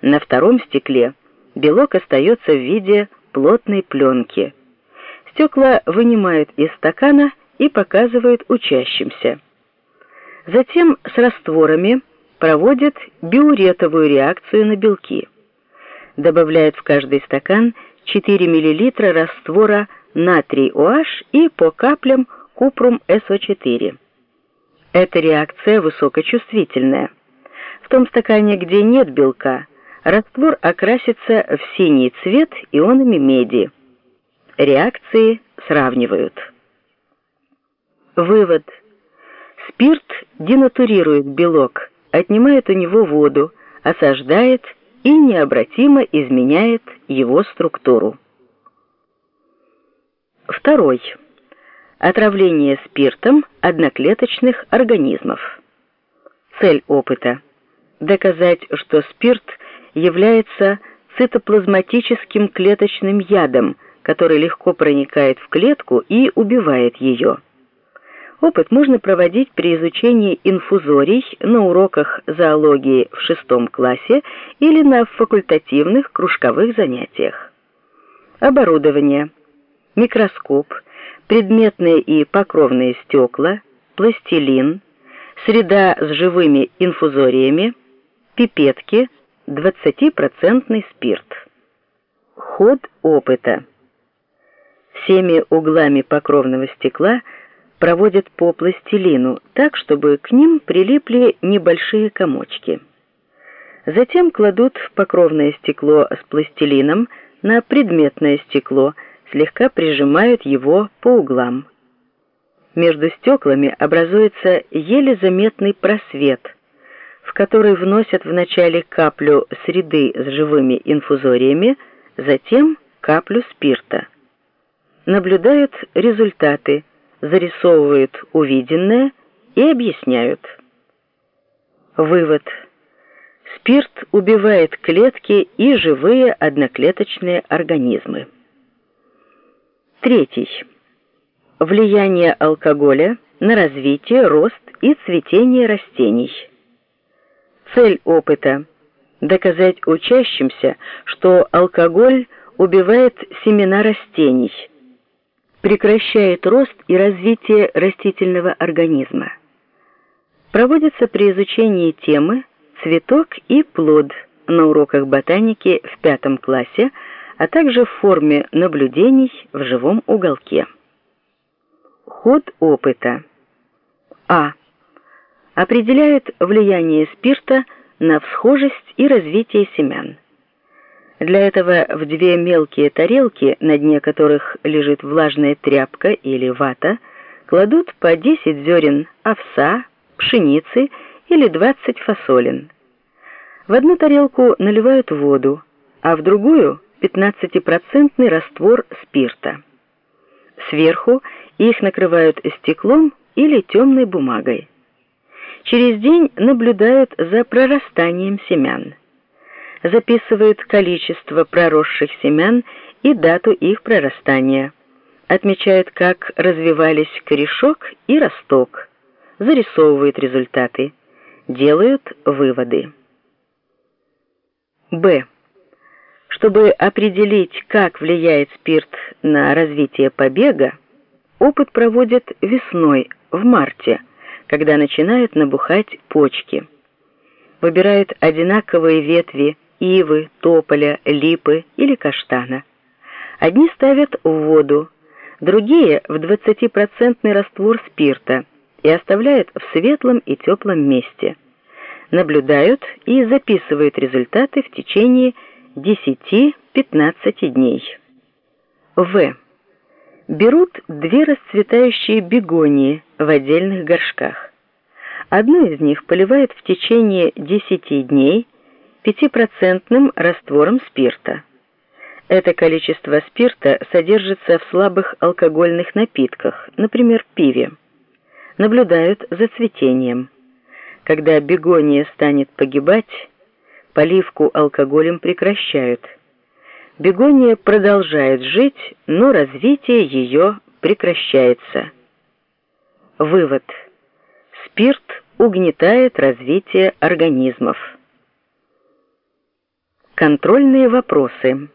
На втором стекле белок остается в виде плотной пленки. Стекла вынимают из стакана и показывают учащимся. Затем с растворами проводят биуретовую реакцию на белки. Добавляют в каждый стакан 4 мл раствора натрий OH и по каплям купрум СО4. Эта реакция высокочувствительная. В том стакане, где нет белка, раствор окрасится в синий цвет ионами меди. Реакции сравнивают. Вывод. Спирт денатурирует белок, отнимает у него воду, осаждает и необратимо изменяет его структуру. Второй. Отравление спиртом одноклеточных организмов. Цель опыта – доказать, что спирт является цитоплазматическим клеточным ядом, который легко проникает в клетку и убивает ее. Опыт можно проводить при изучении инфузорий на уроках зоологии в шестом классе или на факультативных кружковых занятиях. Оборудование. Микроскоп, предметные и покровные стекла, пластилин, среда с живыми инфузориями, пипетки, 20% спирт. Ход опыта. Всеми углами покровного стекла – проводят по пластилину так, чтобы к ним прилипли небольшие комочки. Затем кладут покровное стекло с пластилином на предметное стекло, слегка прижимают его по углам. Между стеклами образуется еле заметный просвет, в который вносят вначале каплю среды с живыми инфузориями, затем каплю спирта. Наблюдают результаты зарисовывают увиденное и объясняют. Вывод. Спирт убивает клетки и живые одноклеточные организмы. Третий. Влияние алкоголя на развитие, рост и цветение растений. Цель опыта – доказать учащимся, что алкоголь убивает семена растений – прекращает рост и развитие растительного организма. Проводится при изучении темы «Цветок и плод» на уроках ботаники в пятом классе, а также в форме наблюдений в живом уголке. Ход опыта. А. Определяет влияние спирта на всхожесть и развитие семян. Для этого в две мелкие тарелки, на дне которых лежит влажная тряпка или вата, кладут по 10 зерен овса, пшеницы или 20 фасолин. В одну тарелку наливают воду, а в другую 15% раствор спирта. Сверху их накрывают стеклом или темной бумагой. Через день наблюдают за прорастанием семян записывают количество проросших семян и дату их прорастания, отмечают, как развивались корешок и росток, зарисовывают результаты, делают выводы. Б. Чтобы определить, как влияет спирт на развитие побега, опыт проводят весной, в марте, когда начинают набухать почки. Выбирают одинаковые ветви ивы, тополя, липы или каштана. Одни ставят в воду, другие в 20% раствор спирта и оставляют в светлом и теплом месте. Наблюдают и записывают результаты в течение 10-15 дней. В. Берут две расцветающие бегонии в отдельных горшках. Одну из них поливают в течение 10 дней – 5% раствором спирта. Это количество спирта содержится в слабых алкогольных напитках, например, пиве. Наблюдают за цветением. Когда бегония станет погибать, поливку алкоголем прекращают. Бегония продолжает жить, но развитие ее прекращается. Вывод. Спирт угнетает развитие организмов. Контрольные вопросы.